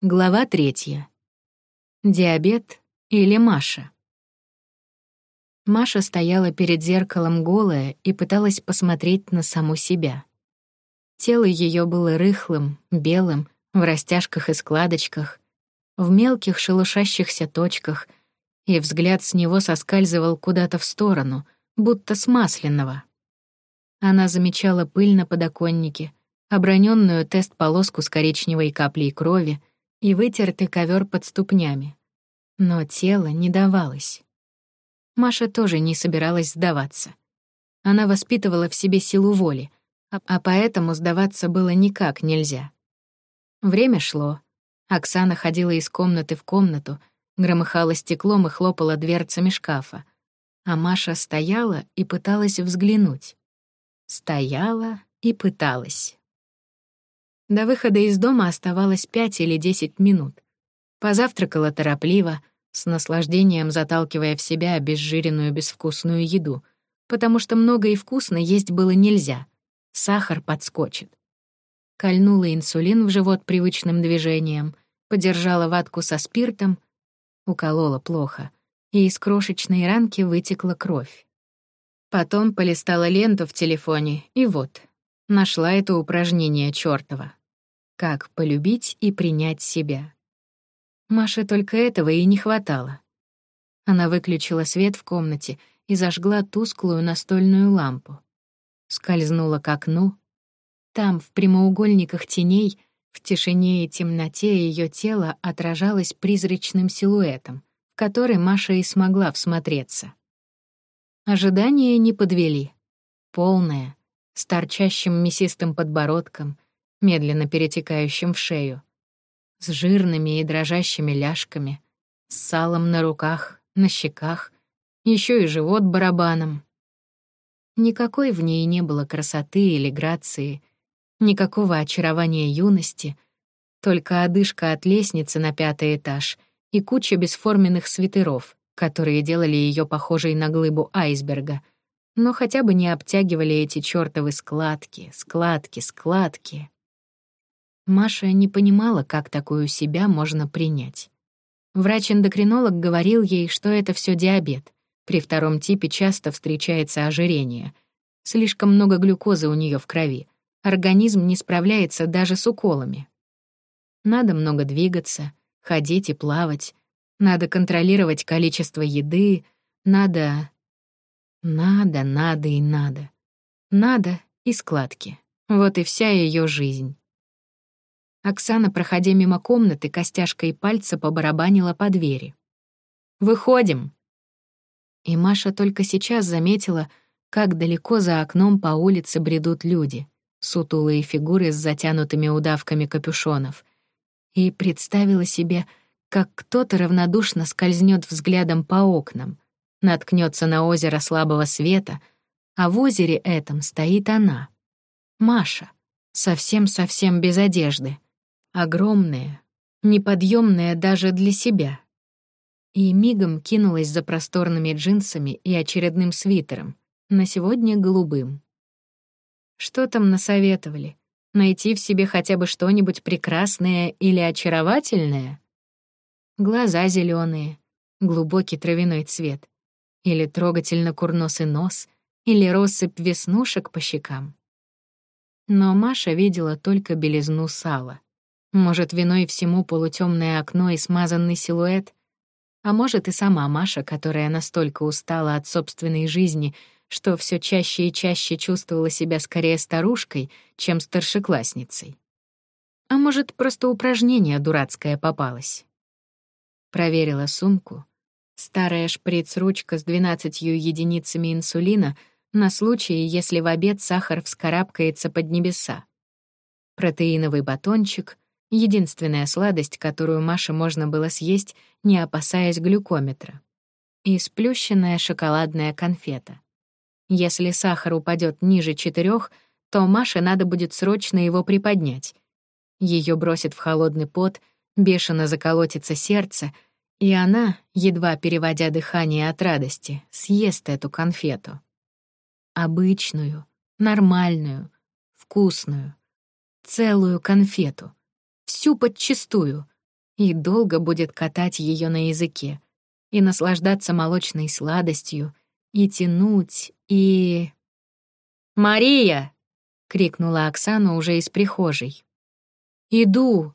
Глава третья. Диабет или Маша? Маша стояла перед зеркалом голая и пыталась посмотреть на саму себя. Тело ее было рыхлым, белым, в растяжках и складочках, в мелких шелушащихся точках, и взгляд с него соскальзывал куда-то в сторону, будто с масляного. Она замечала пыль на подоконнике, оброненную тест-полоску с коричневой каплей крови, и вытертый ковер под ступнями. Но тело не давалось. Маша тоже не собиралась сдаваться. Она воспитывала в себе силу воли, а, а поэтому сдаваться было никак нельзя. Время шло. Оксана ходила из комнаты в комнату, громыхала стеклом и хлопала дверцами шкафа. А Маша стояла и пыталась взглянуть. Стояла и пыталась. До выхода из дома оставалось пять или десять минут. Позавтракала торопливо, с наслаждением заталкивая в себя обезжиренную безвкусную еду, потому что много и вкусно есть было нельзя. Сахар подскочит. Кольнула инсулин в живот привычным движением, подержала ватку со спиртом, уколола плохо, и из крошечной ранки вытекла кровь. Потом полистала ленту в телефоне, и вот, нашла это упражнение чёртово. Как полюбить и принять себя. Маше только этого и не хватало. Она выключила свет в комнате и зажгла тусклую настольную лампу. Скользнула к окну. Там, в прямоугольниках теней, в тишине и темноте ее тело отражалось призрачным силуэтом, в который Маша и смогла всмотреться. Ожидания не подвели. Полная, с торчащим мясистым подбородком — медленно перетекающим в шею, с жирными и дрожащими ляжками, с салом на руках, на щеках, еще и живот барабаном. Никакой в ней не было красоты или грации, никакого очарования юности, только одышка от лестницы на пятый этаж и куча бесформенных свитеров, которые делали ее похожей на глыбу айсберга, но хотя бы не обтягивали эти чёртовы складки, складки, складки. Маша не понимала, как такую себя можно принять. Врач-эндокринолог говорил ей, что это все диабет. При втором типе часто встречается ожирение. Слишком много глюкозы у нее в крови. Организм не справляется даже с уколами. Надо много двигаться, ходить и плавать. Надо контролировать количество еды. Надо... Надо, надо и надо. Надо и складки. Вот и вся ее жизнь. Оксана, проходя мимо комнаты, костяшкой пальца побарабанила по двери. «Выходим!» И Маша только сейчас заметила, как далеко за окном по улице бредут люди, сутулые фигуры с затянутыми удавками капюшонов, и представила себе, как кто-то равнодушно скользнет взглядом по окнам, наткнется на озеро слабого света, а в озере этом стоит она, Маша, совсем-совсем без одежды — огромная, неподъемная даже для себя. И мигом кинулась за просторными джинсами и очередным свитером, на сегодня голубым. Что там насоветовали? Найти в себе хотя бы что-нибудь прекрасное или очаровательное? Глаза зеленые, глубокий травяной цвет, или трогательно курносый нос, или россыпь веснушек по щекам. Но Маша видела только белизну сала — может, виной всему полутемное окно и смазанный силуэт? А может, и сама Маша, которая настолько устала от собственной жизни, что все чаще и чаще чувствовала себя скорее старушкой, чем старшеклассницей. А может, просто упражнение дурацкое попалось. Проверила сумку. Старая шприц-ручка с двенадцатью единицами инсулина на случай, если в обед сахар вскарабкается под небеса. Протеиновый батончик — Единственная сладость, которую Маше можно было съесть, не опасаясь глюкометра. И сплющенная шоколадная конфета. Если сахар упадет ниже четырех, то Маше надо будет срочно его приподнять. Ее бросит в холодный пот, бешено заколотится сердце, и она, едва переводя дыхание от радости, съест эту конфету. Обычную, нормальную, вкусную, целую конфету — всю подчистую, и долго будет катать ее на языке, и наслаждаться молочной сладостью, и тянуть, и... «Мария!» — крикнула Оксана уже из прихожей. «Иду!»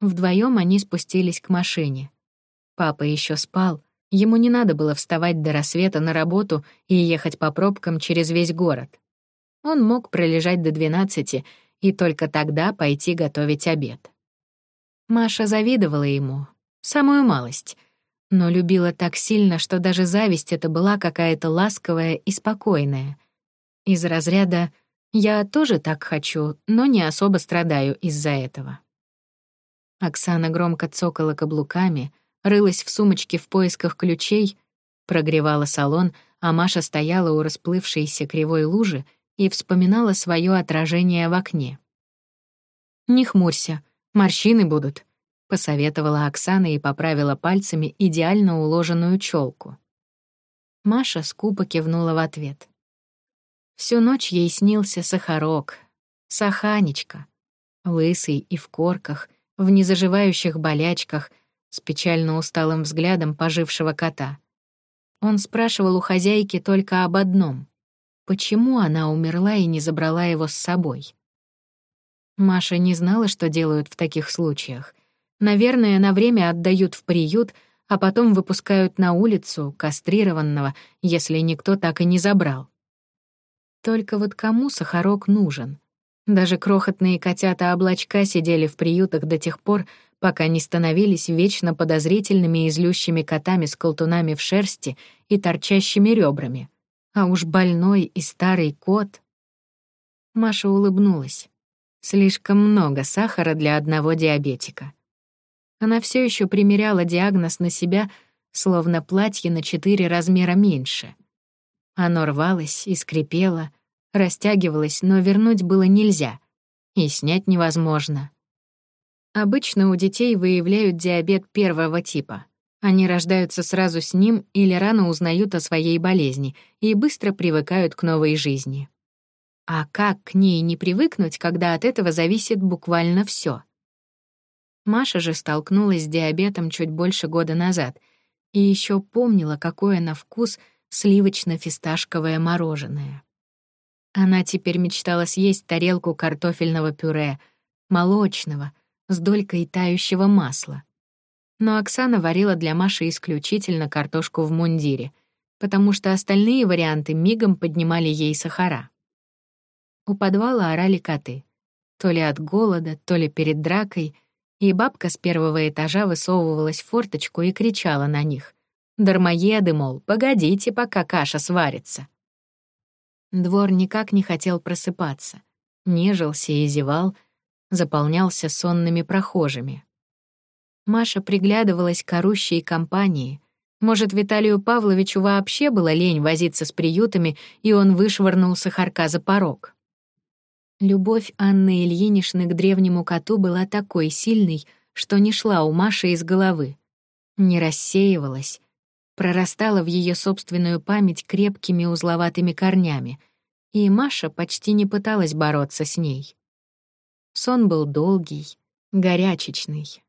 Вдвоем они спустились к машине. Папа еще спал, ему не надо было вставать до рассвета на работу и ехать по пробкам через весь город. Он мог пролежать до двенадцати и только тогда пойти готовить обед. Маша завидовала ему, самую малость, но любила так сильно, что даже зависть это была какая-то ласковая и спокойная. Из разряда «я тоже так хочу, но не особо страдаю из-за этого». Оксана громко цокала каблуками, рылась в сумочке в поисках ключей, прогревала салон, а Маша стояла у расплывшейся кривой лужи и вспоминала свое отражение в окне. «Не хмурься, морщины будут», — посоветовала Оксана и поправила пальцами идеально уложенную челку. Маша скупо кивнула в ответ. Всю ночь ей снился Сахарок, Саханечка, лысый и в корках, в незаживающих болячках, с печально усталым взглядом пожившего кота. Он спрашивал у хозяйки только об одном — почему она умерла и не забрала его с собой. Маша не знала, что делают в таких случаях. Наверное, на время отдают в приют, а потом выпускают на улицу, кастрированного, если никто так и не забрал. Только вот кому сахарок нужен? Даже крохотные котята-облачка сидели в приютах до тех пор, пока не становились вечно подозрительными и злющими котами с колтунами в шерсти и торчащими ребрами. А уж больной и старый кот... Маша улыбнулась. Слишком много сахара для одного диабетика. Она все еще примеряла диагноз на себя, словно платье на четыре размера меньше. Оно рвалось и скрипело, растягивалось, но вернуть было нельзя, и снять невозможно. Обычно у детей выявляют диабет первого типа. Они рождаются сразу с ним или рано узнают о своей болезни и быстро привыкают к новой жизни. А как к ней не привыкнуть, когда от этого зависит буквально все? Маша же столкнулась с диабетом чуть больше года назад и еще помнила, какое на вкус сливочно-фисташковое мороженое. Она теперь мечтала съесть тарелку картофельного пюре, молочного, с долькой тающего масла. Но Оксана варила для Маши исключительно картошку в мундире, потому что остальные варианты мигом поднимали ей сахара. У подвала орали коты. То ли от голода, то ли перед дракой, и бабка с первого этажа высовывалась в форточку и кричала на них. «Дармоеды, мол, погодите, пока каша сварится». Двор никак не хотел просыпаться. Нежился и зевал, заполнялся сонными прохожими. Маша приглядывалась к орущей компании. Может, Виталию Павловичу вообще было лень возиться с приютами, и он вышвырнул сахарка за порог. Любовь Анны Ильиничны к древнему коту была такой сильной, что не шла у Маши из головы. Не рассеивалась, прорастала в ее собственную память крепкими узловатыми корнями, и Маша почти не пыталась бороться с ней. Сон был долгий, горячечный.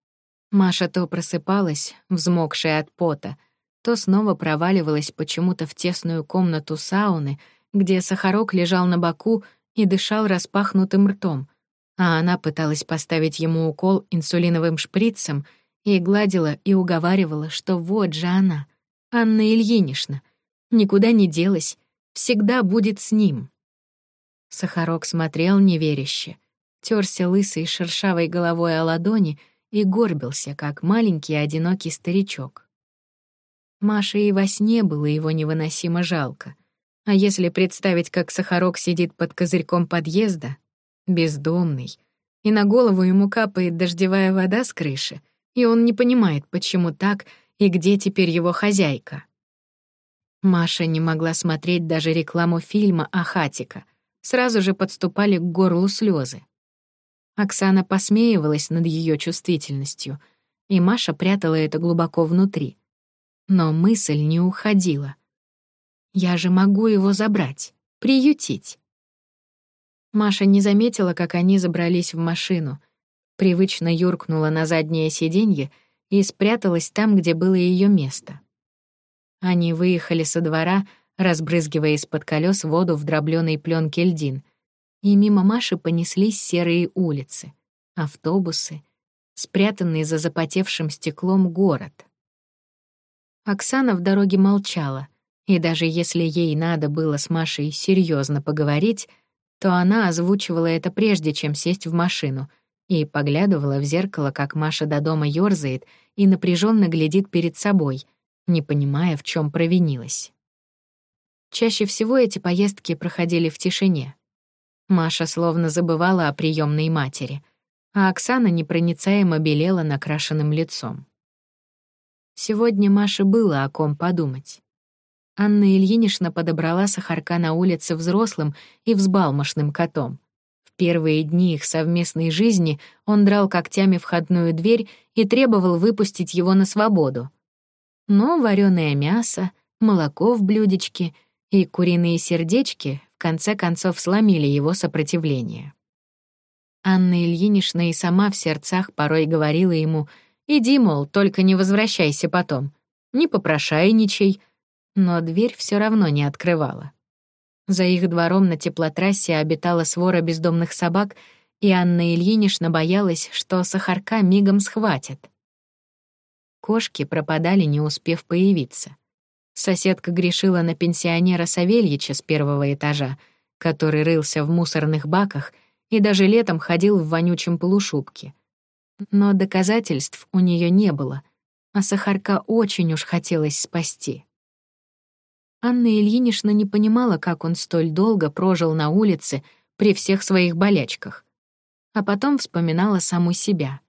Маша то просыпалась, взмокшая от пота, то снова проваливалась почему-то в тесную комнату сауны, где Сахарок лежал на боку и дышал распахнутым ртом, а она пыталась поставить ему укол инсулиновым шприцем и гладила и уговаривала, что вот же она — Анна Ильинична. Никуда не делась, всегда будет с ним. Сахарок смотрел неверяще, терся лысой шершавой головой о ладони и горбился, как маленький одинокий старичок. Маше и во сне было его невыносимо жалко. А если представить, как Сахарок сидит под козырьком подъезда, бездомный, и на голову ему капает дождевая вода с крыши, и он не понимает, почему так — и где теперь его хозяйка? Маша не могла смотреть даже рекламу фильма о Хатика. Сразу же подступали к горлу слезы. Оксана посмеивалась над ее чувствительностью, и Маша прятала это глубоко внутри. Но мысль не уходила. «Я же могу его забрать, приютить». Маша не заметила, как они забрались в машину, привычно юркнула на заднее сиденье и спряталась там, где было ее место. Они выехали со двора, разбрызгивая из-под колес воду в дроблёной пленке льдин, и мимо Маши понеслись серые улицы, автобусы, спрятанный за запотевшим стеклом город. Оксана в дороге молчала, и даже если ей надо было с Машей серьезно поговорить, то она озвучивала это прежде, чем сесть в машину, и поглядывала в зеркало, как Маша до дома ёрзает и напряженно глядит перед собой, не понимая, в чем провинилась. Чаще всего эти поездки проходили в тишине. Маша словно забывала о приемной матери, а Оксана непроницаемо белела накрашенным лицом. Сегодня Маше было о ком подумать. Анна Ильинична подобрала сахарка на улице взрослым и взбалмошным котом. В первые дни их совместной жизни он драл когтями входную дверь и требовал выпустить его на свободу. Но вареное мясо, молоко в блюдечке и куриные сердечки конце концов сломили его сопротивление. Анна Ильинична и сама в сердцах порой говорила ему «Иди, мол, только не возвращайся потом, не попрошайничай», но дверь все равно не открывала. За их двором на теплотрассе обитала свора бездомных собак, и Анна Ильинична боялась, что сахарка мигом схватят. Кошки пропадали, не успев появиться. Соседка грешила на пенсионера Савельича с первого этажа, который рылся в мусорных баках и даже летом ходил в вонючем полушубке. Но доказательств у нее не было, а Сахарка очень уж хотелось спасти. Анна Ильинична не понимала, как он столь долго прожил на улице при всех своих болячках. А потом вспоминала саму себя.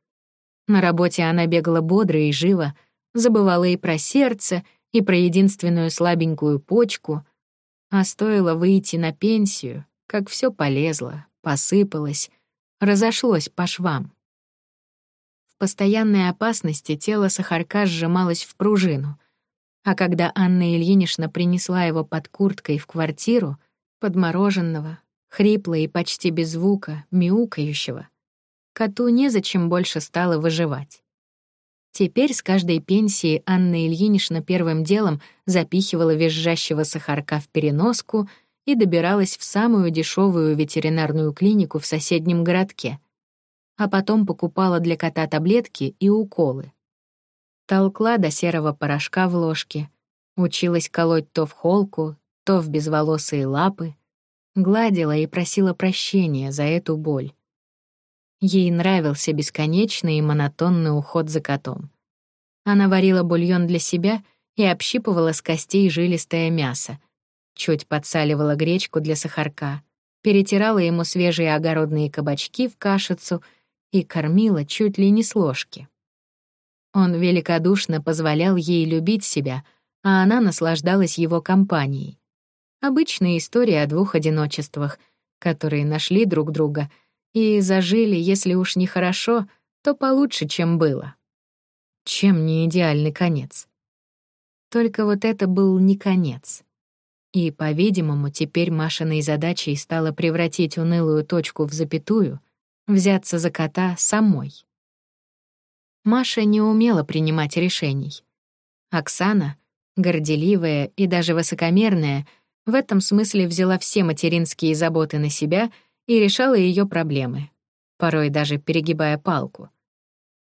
На работе она бегала бодро и живо, забывала и про сердце, и про единственную слабенькую почку, а стоило выйти на пенсию, как все полезло, посыпалось, разошлось по швам. В постоянной опасности тело Сахарка сжималось в пружину, а когда Анна Ильинична принесла его под курткой в квартиру, подмороженного, хрипло и почти без звука, мяукающего, коту незачем больше стало выживать. Теперь с каждой пенсии Анна Ильинична первым делом запихивала визжащего сахарка в переноску и добиралась в самую дешевую ветеринарную клинику в соседнем городке, а потом покупала для кота таблетки и уколы. Толкла до серого порошка в ложке, училась колоть то в холку, то в безволосые лапы, гладила и просила прощения за эту боль. Ей нравился бесконечный и монотонный уход за котом. Она варила бульон для себя и общипывала с костей жилистое мясо, чуть подсаливала гречку для сахарка, перетирала ему свежие огородные кабачки в кашицу и кормила чуть ли не с ложки. Он великодушно позволял ей любить себя, а она наслаждалась его компанией. Обычная история о двух одиночествах, которые нашли друг друга и зажили, если уж не хорошо, то получше, чем было. Чем не идеальный конец? Только вот это был не конец. И, по-видимому, теперь Машиной задачей стало превратить унылую точку в запятую, взяться за кота самой. Маша не умела принимать решений. Оксана, горделивая и даже высокомерная, в этом смысле взяла все материнские заботы на себя и решала ее проблемы, порой даже перегибая палку.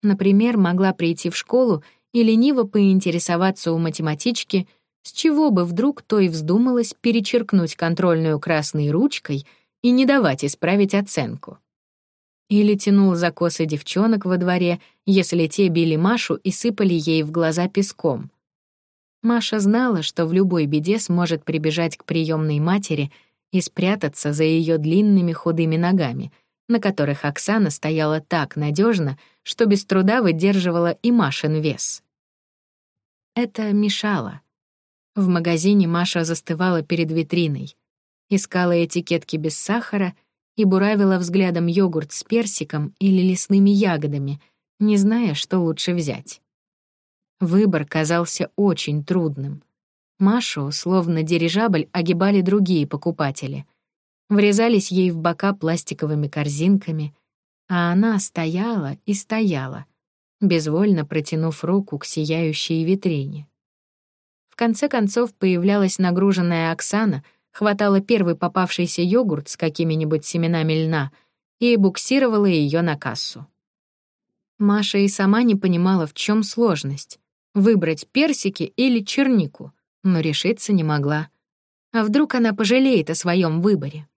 Например, могла прийти в школу и лениво поинтересоваться у математички, с чего бы вдруг той вздумалось перечеркнуть контрольную красной ручкой и не давать исправить оценку. Или тянул за косы девчонок во дворе, если те били Машу и сыпали ей в глаза песком. Маша знала, что в любой беде сможет прибежать к приемной матери и спрятаться за ее длинными худыми ногами, на которых Оксана стояла так надежно, что без труда выдерживала и Машин вес. Это мешало. В магазине Маша застывала перед витриной, искала этикетки без сахара — и буравила взглядом йогурт с персиком или лесными ягодами, не зная, что лучше взять. Выбор казался очень трудным. Машу, словно дирижабль, огибали другие покупатели. Врезались ей в бока пластиковыми корзинками, а она стояла и стояла, безвольно протянув руку к сияющей витрине. В конце концов появлялась нагруженная Оксана, хватала первый попавшийся йогурт с какими-нибудь семенами льна и буксировала ее на кассу. Маша и сама не понимала, в чем сложность — выбрать персики или чернику, но решиться не могла. А вдруг она пожалеет о своем выборе?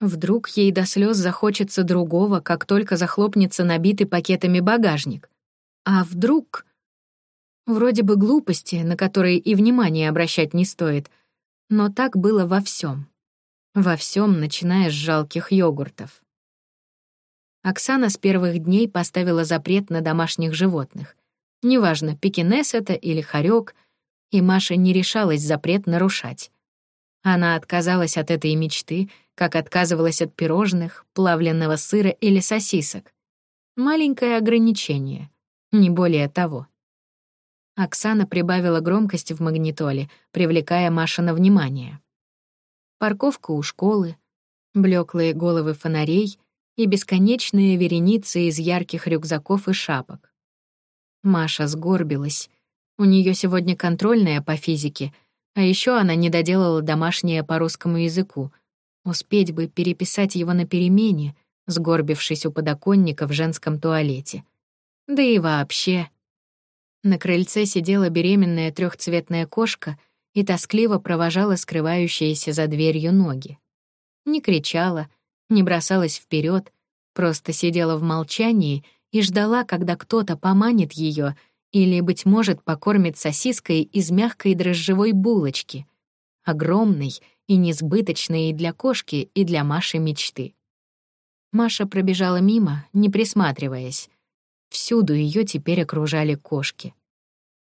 Вдруг ей до слез захочется другого, как только захлопнется набитый пакетами багажник. А вдруг... Вроде бы глупости, на которые и внимания обращать не стоит, но так было во всем. Во всем, начиная с жалких йогуртов. Оксана с первых дней поставила запрет на домашних животных. Неважно, пекинес это или хорек, и Маша не решалась запрет нарушать. Она отказалась от этой мечты, как отказывалась от пирожных, плавленного сыра или сосисок. Маленькое ограничение, не более того. Оксана прибавила громкости в магнитоле, привлекая Машина внимание. Парковка у школы, блеклые головы фонарей и бесконечные вереницы из ярких рюкзаков и шапок. Маша сгорбилась. У нее сегодня контрольная по физике, а еще она не доделала домашнее по русскому языку, Успеть бы переписать его на перемене, сгорбившись у подоконника в женском туалете. Да и вообще. На крыльце сидела беременная трехцветная кошка и тоскливо провожала скрывающиеся за дверью ноги. Не кричала, не бросалась вперед, просто сидела в молчании и ждала, когда кто-то поманит ее или, быть может, покормит сосиской из мягкой дрожжевой булочки, огромной и несбыточные и для кошки, и для Маши мечты. Маша пробежала мимо, не присматриваясь. Всюду ее теперь окружали кошки.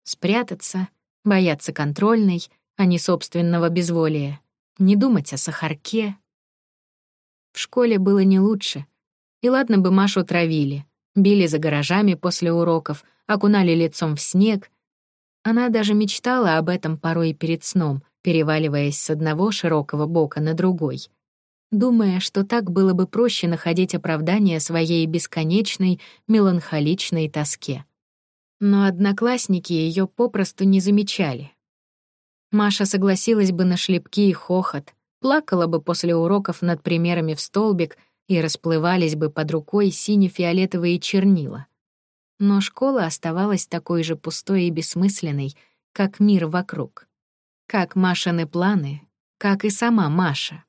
Спрятаться, бояться контрольной, а не собственного безволия, не думать о сахарке. В школе было не лучше. И ладно бы Машу травили, били за гаражами после уроков, окунали лицом в снег. Она даже мечтала об этом порой перед сном, переваливаясь с одного широкого бока на другой, думая, что так было бы проще находить оправдание своей бесконечной, меланхоличной тоске. Но одноклассники ее попросту не замечали. Маша согласилась бы на шлепки и хохот, плакала бы после уроков над примерами в столбик и расплывались бы под рукой сине-фиолетовые чернила. Но школа оставалась такой же пустой и бессмысленной, как мир вокруг как Машины планы, как и сама Маша.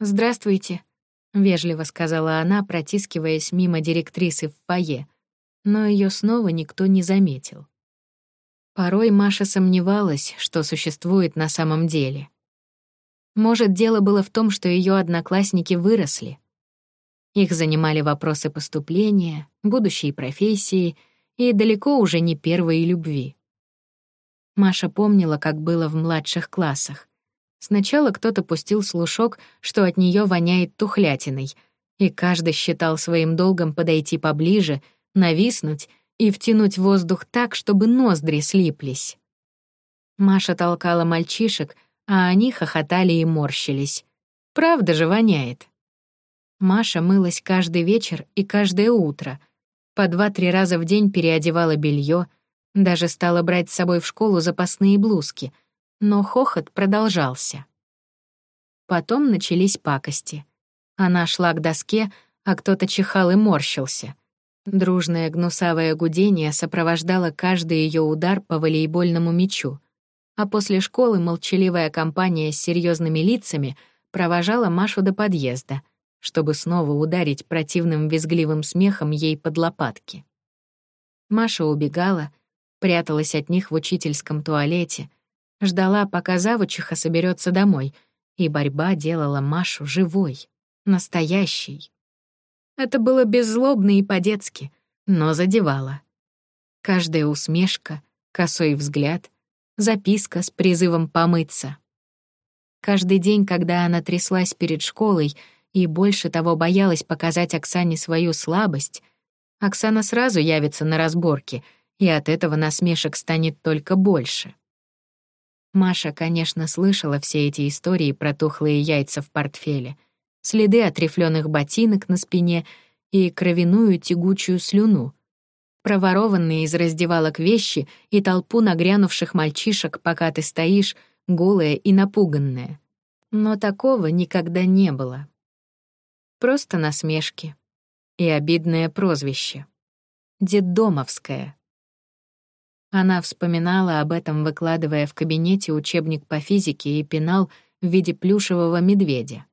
«Здравствуйте», — вежливо сказала она, протискиваясь мимо директрисы в фойе, но ее снова никто не заметил. Порой Маша сомневалась, что существует на самом деле. Может, дело было в том, что ее одноклассники выросли. Их занимали вопросы поступления, будущей профессии и далеко уже не первой любви. Маша помнила, как было в младших классах. Сначала кто-то пустил слушок, что от нее воняет тухлятиной, и каждый считал своим долгом подойти поближе, нависнуть и втянуть воздух так, чтобы ноздри слиплись. Маша толкала мальчишек, а они хохотали и морщились. Правда же воняет. Маша мылась каждый вечер и каждое утро. По два-три раза в день переодевала белье, даже стала брать с собой в школу запасные блузки, но хохот продолжался. Потом начались пакости. Она шла к доске, а кто-то чихал и морщился. Дружное гнусавое гудение сопровождало каждый ее удар по волейбольному мячу, а после школы молчаливая компания с серьезными лицами провожала Машу до подъезда, чтобы снова ударить противным визгливым смехом ей под лопатки. Маша убегала, пряталась от них в учительском туалете, ждала, пока завучиха соберется домой, и борьба делала Машу живой, настоящей. Это было беззлобно и по-детски, но задевало. Каждая усмешка, косой взгляд, записка с призывом помыться. Каждый день, когда она тряслась перед школой и больше того боялась показать Оксане свою слабость, Оксана сразу явится на разборки — и от этого насмешек станет только больше. Маша, конечно, слышала все эти истории про тухлые яйца в портфеле, следы от рифлёных ботинок на спине и кровяную тягучую слюну, проворованные из раздевалок вещи и толпу нагрянувших мальчишек, пока ты стоишь, голая и напуганная. Но такого никогда не было. Просто насмешки и обидное прозвище. Деддомовская. Она вспоминала об этом, выкладывая в кабинете учебник по физике и пенал в виде плюшевого медведя.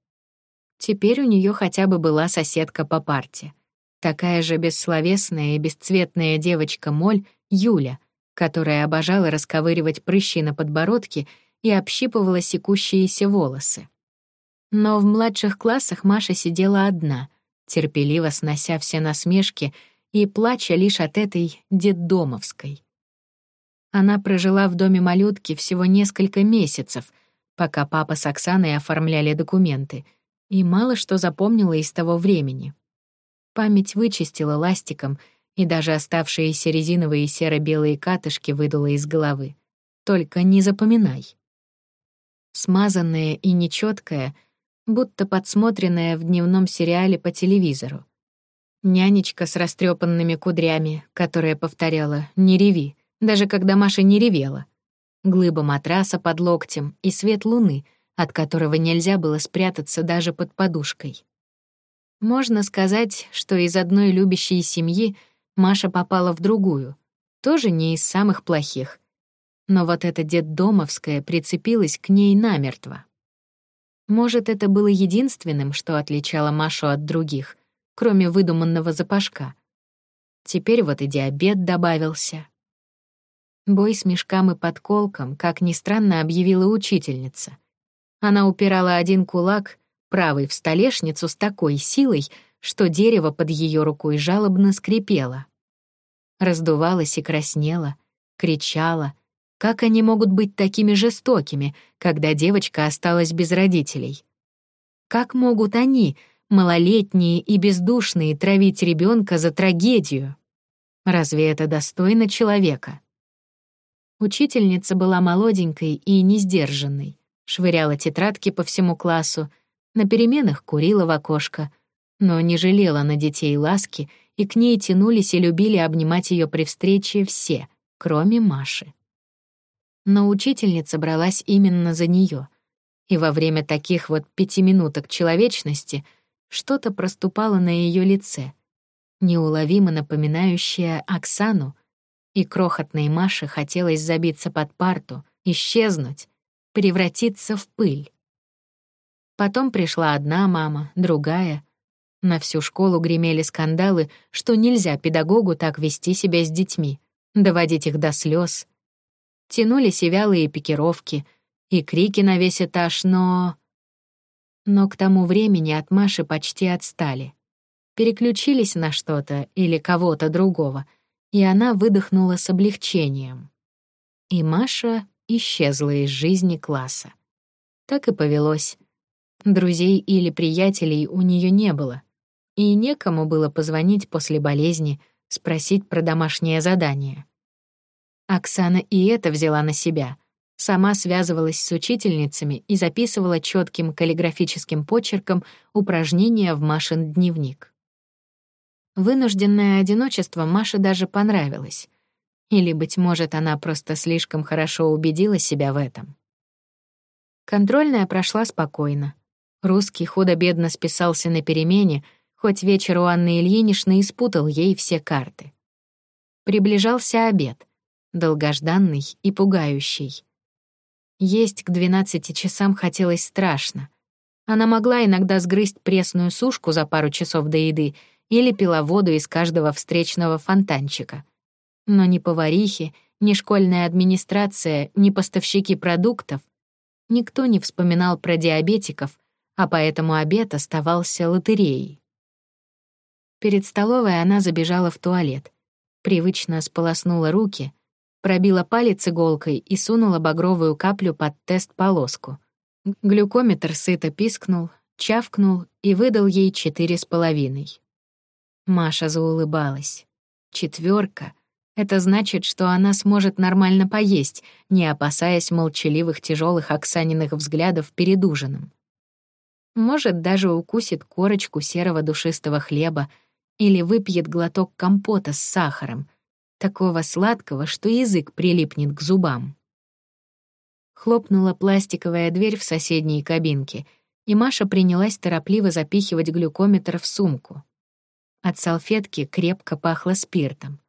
Теперь у нее хотя бы была соседка по парте. Такая же бессловесная и бесцветная девочка Моль Юля, которая обожала расковыривать прыщи на подбородке и общипывала секущиеся волосы. Но в младших классах Маша сидела одна, терпеливо снося все насмешки и плача лишь от этой детдомовской. Она прожила в доме малютки всего несколько месяцев, пока папа с Оксаной оформляли документы, и мало что запомнила из того времени. Память вычистила ластиком, и даже оставшиеся резиновые серо-белые катышки выдула из головы. Только не запоминай. Смазанная и нечеткая, будто подсмотренная в дневном сериале по телевизору. Нянечка с растрепанными кудрями, которая повторяла «не реви», даже когда Маша не ревела. Глыба матраса под локтем и свет луны, от которого нельзя было спрятаться даже под подушкой. Можно сказать, что из одной любящей семьи Маша попала в другую, тоже не из самых плохих. Но вот эта детдомовская прицепилась к ней намертво. Может, это было единственным, что отличало Машу от других, кроме выдуманного запашка. Теперь вот и диабет добавился. Бой с мешкам и подколком, как ни странно, объявила учительница. Она упирала один кулак правой в столешницу с такой силой, что дерево под ее рукой жалобно скрипело. Раздувалась и краснела, кричала. Как они могут быть такими жестокими, когда девочка осталась без родителей? Как могут они, малолетние и бездушные, травить ребенка за трагедию? Разве это достойно человека? Учительница была молоденькой и несдержанной, швыряла тетрадки по всему классу, на переменах курила в окошко, но не жалела на детей ласки, и к ней тянулись и любили обнимать ее при встрече все, кроме Маши. Но учительница бралась именно за нее, и во время таких вот пяти минуток человечности что-то проступало на ее лице, неуловимо напоминающее Оксану, и крохотной Маше хотелось забиться под парту, исчезнуть, превратиться в пыль. Потом пришла одна мама, другая. На всю школу гремели скандалы, что нельзя педагогу так вести себя с детьми, доводить их до слез. Тянулись и вялые пикировки, и крики на весь этаж, но... Но к тому времени от Маши почти отстали. Переключились на что-то или кого-то другого, и она выдохнула с облегчением. И Маша исчезла из жизни класса. Так и повелось. Друзей или приятелей у нее не было, и некому было позвонить после болезни, спросить про домашнее задание. Оксана и это взяла на себя. Сама связывалась с учительницами и записывала четким каллиграфическим почерком упражнения в Машин дневник. Вынужденное одиночество Маше даже понравилось. Или, быть может, она просто слишком хорошо убедила себя в этом. Контрольная прошла спокойно. Русский худо-бедно списался на перемене, хоть вечер у Анны Ильиничны испутал ей все карты. Приближался обед, долгожданный и пугающий. Есть к двенадцати часам хотелось страшно. Она могла иногда сгрызть пресную сушку за пару часов до еды или пила воду из каждого встречного фонтанчика. Но ни поварихи, ни школьная администрация, ни поставщики продуктов никто не вспоминал про диабетиков, а поэтому обед оставался лотереей. Перед столовой она забежала в туалет, привычно сполоснула руки, пробила палец иголкой и сунула багровую каплю под тест-полоску. Глюкометр сыто пискнул, чавкнул и выдал ей четыре с половиной. Маша заулыбалась. Четверка — это значит, что она сможет нормально поесть, не опасаясь молчаливых тяжелых Оксаниных взглядов перед ужином. Может, даже укусит корочку серого душистого хлеба или выпьет глоток компота с сахаром, такого сладкого, что язык прилипнет к зубам. Хлопнула пластиковая дверь в соседней кабинке, и Маша принялась торопливо запихивать глюкометр в сумку. От салфетки крепко пахло спиртом.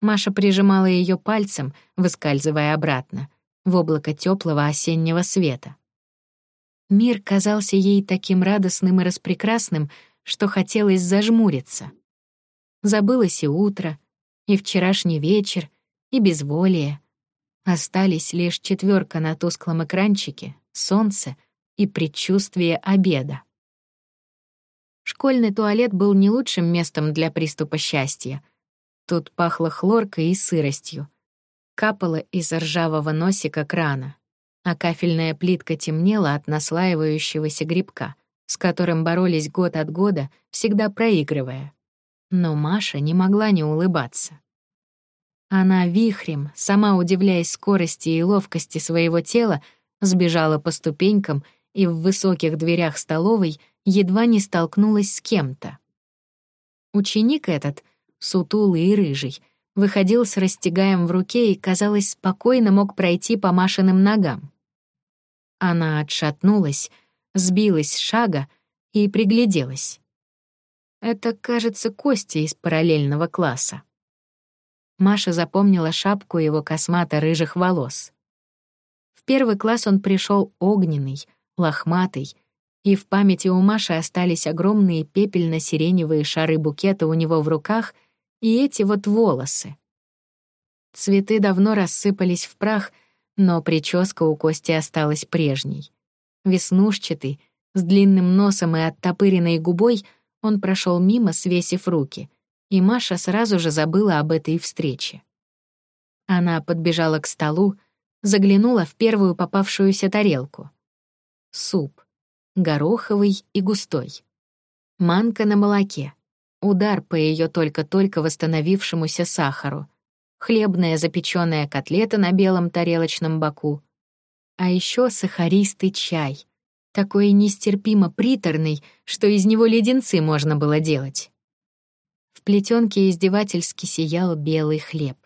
Маша прижимала ее пальцем, выскальзывая обратно, в облако теплого осеннего света. Мир казался ей таким радостным и распрекрасным, что хотелось зажмуриться. Забылось и утро, и вчерашний вечер, и безволие. Остались лишь четверка на тусклом экранчике, солнце и предчувствие обеда. Школьный туалет был не лучшим местом для приступа счастья. Тут пахло хлоркой и сыростью. Капало из ржавого носика крана, а кафельная плитка темнела от наслаивающегося грибка, с которым боролись год от года, всегда проигрывая. Но Маша не могла не улыбаться. Она вихрем, сама удивляясь скорости и ловкости своего тела, сбежала по ступенькам и в высоких дверях столовой едва не столкнулась с кем-то. Ученик этот, сутулый и рыжий, выходил с растягаем в руке и, казалось, спокойно мог пройти по Машиным ногам. Она отшатнулась, сбилась с шага и пригляделась. Это, кажется, Костя из параллельного класса. Маша запомнила шапку его космато-рыжих волос. В первый класс он пришел огненный, лохматый, и в памяти у Маши остались огромные пепельно-сиреневые шары букета у него в руках и эти вот волосы. Цветы давно рассыпались в прах, но прическа у Кости осталась прежней. Веснушчатый, с длинным носом и оттопыренной губой, он прошел мимо, свесив руки, и Маша сразу же забыла об этой встрече. Она подбежала к столу, заглянула в первую попавшуюся тарелку. Суп гороховый и густой. Манка на молоке. Удар по ее только-только восстановившемуся сахару. Хлебная запеченная котлета на белом тарелочном боку. А еще сахаристый чай. Такой нестерпимо приторный, что из него леденцы можно было делать. В плетенке издевательски сиял белый хлеб.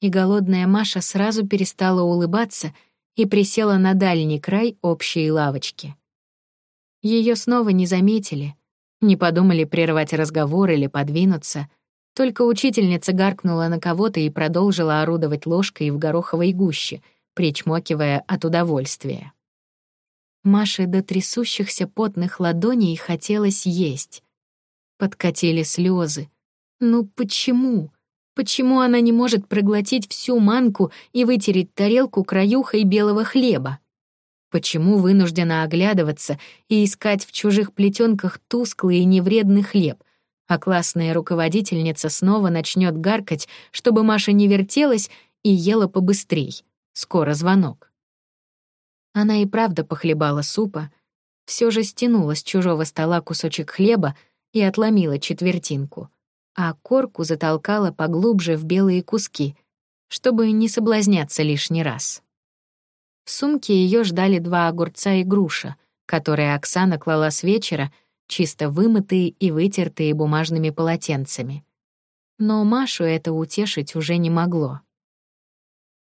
И голодная Маша сразу перестала улыбаться и присела на дальний край общей лавочки. Ее снова не заметили, не подумали прервать разговор или подвинуться. Только учительница гаркнула на кого-то и продолжила орудовать ложкой в гороховой гуще, причмокивая от удовольствия. Маше до трясущихся потных ладоней хотелось есть. Подкатили слезы. Ну почему? Почему она не может проглотить всю манку и вытереть тарелку краюхой белого хлеба? Почему вынуждена оглядываться и искать в чужих плетенках тусклый и невредный хлеб, а классная руководительница снова начнет гаркать, чтобы Маша не вертелась и ела побыстрей. Скоро звонок. Она и правда похлебала супа, все же стянула с чужого стола кусочек хлеба и отломила четвертинку, а корку затолкала поглубже в белые куски, чтобы не соблазняться лишний раз. В сумке ее ждали два огурца и груша, которые Оксана клала с вечера, чисто вымытые и вытертые бумажными полотенцами. Но Машу это утешить уже не могло.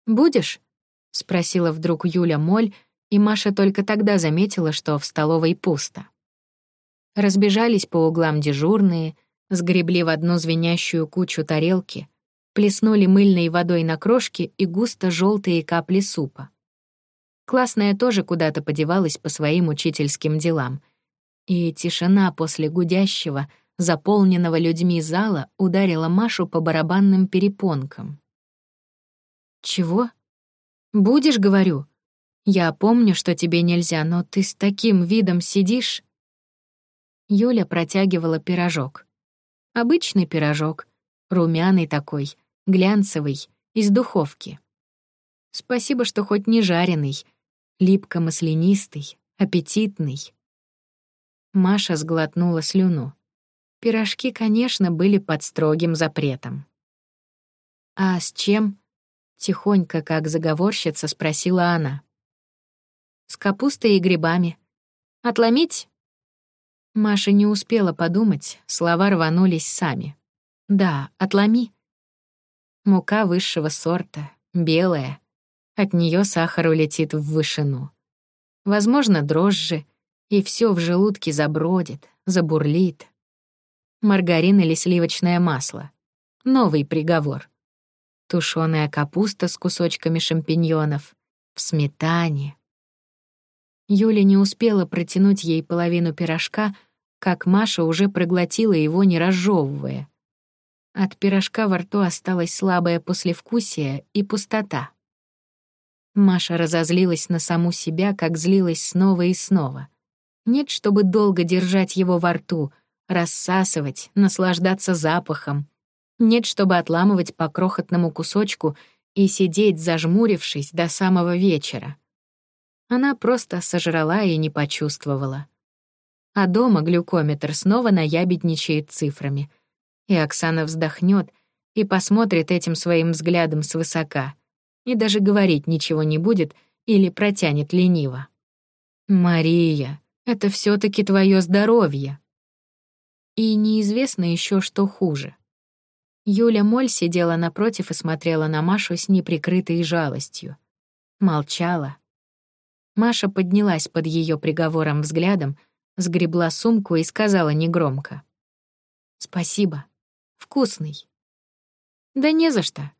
«Будешь?» — спросила вдруг Юля Моль, и Маша только тогда заметила, что в столовой пусто. Разбежались по углам дежурные, сгребли в одну звенящую кучу тарелки, плеснули мыльной водой на крошки и густо желтые капли супа. Классная тоже куда-то подевалась по своим учительским делам. И тишина после гудящего, заполненного людьми зала ударила Машу по барабанным перепонкам. «Чего? Будешь, говорю? Я помню, что тебе нельзя, но ты с таким видом сидишь...» Юля протягивала пирожок. Обычный пирожок, румяный такой, глянцевый, из духовки. Спасибо, что хоть не жареный, липко-маслянистый, аппетитный. Маша сглотнула слюну. Пирожки, конечно, были под строгим запретом. «А с чем?» — тихонько, как заговорщица, спросила она. «С капустой и грибами. Отломить?» Маша не успела подумать, слова рванулись сами. Да, отломи. Мука высшего сорта, белая. От нее сахар улетит в вышину. Возможно, дрожжи, и все в желудке забродит, забурлит. Маргарин или сливочное масло. Новый приговор. Тушёная капуста с кусочками шампиньонов. В сметане. Юля не успела протянуть ей половину пирожка, как Маша уже проглотила его, не разжевывая. От пирожка во рту осталось слабое послевкусие и пустота. Маша разозлилась на саму себя, как злилась снова и снова. Нет, чтобы долго держать его во рту, рассасывать, наслаждаться запахом. Нет, чтобы отламывать по крохотному кусочку и сидеть, зажмурившись, до самого вечера. Она просто сожрала и не почувствовала. А дома глюкометр снова наябедничает цифрами. И Оксана вздохнет и посмотрит этим своим взглядом свысока. И даже говорить ничего не будет или протянет лениво. «Мария, это все таки твое здоровье». И неизвестно еще, что хуже. Юля Моль сидела напротив и смотрела на Машу с неприкрытой жалостью. Молчала, Маша поднялась под ее приговором взглядом, сгребла сумку и сказала негромко. «Спасибо. Вкусный». «Да не за что».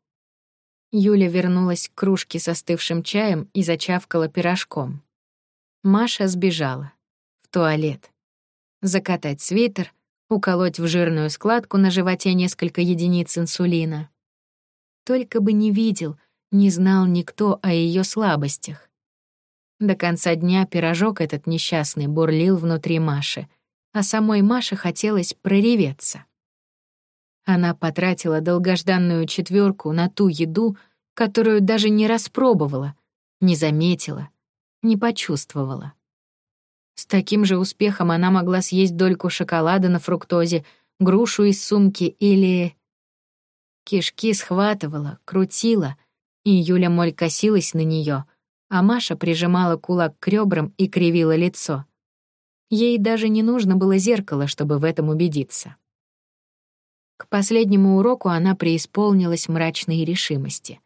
Юля вернулась к кружке со остывшим чаем и зачавкала пирожком. Маша сбежала. В туалет. Закатать свитер, уколоть в жирную складку на животе несколько единиц инсулина. Только бы не видел, не знал никто о ее слабостях. До конца дня пирожок этот несчастный бурлил внутри Маши, а самой Маше хотелось прореветься. Она потратила долгожданную четверку на ту еду, которую даже не распробовала, не заметила, не почувствовала. С таким же успехом она могла съесть дольку шоколада на фруктозе, грушу из сумки или... Кишки схватывала, крутила, и Юля Моль косилась на нее, а Маша прижимала кулак к ребрам и кривила лицо. Ей даже не нужно было зеркало, чтобы в этом убедиться. К последнему уроку она преисполнилась мрачной решимости.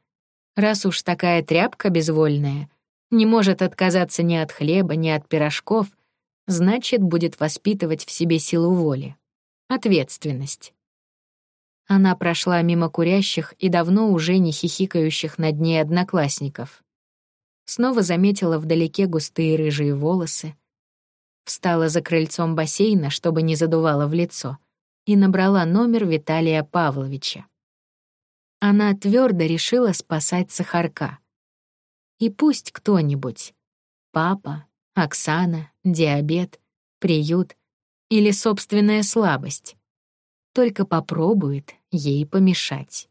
Раз уж такая тряпка безвольная, не может отказаться ни от хлеба, ни от пирожков, значит, будет воспитывать в себе силу воли, ответственность. Она прошла мимо курящих и давно уже не хихикающих над ней одноклассников. Снова заметила вдалеке густые рыжие волосы. Встала за крыльцом бассейна, чтобы не задувало в лицо, и набрала номер Виталия Павловича. Она твердо решила спасать Сахарка. И пусть кто-нибудь — папа, Оксана, диабет, приют или собственная слабость — только попробует ей помешать.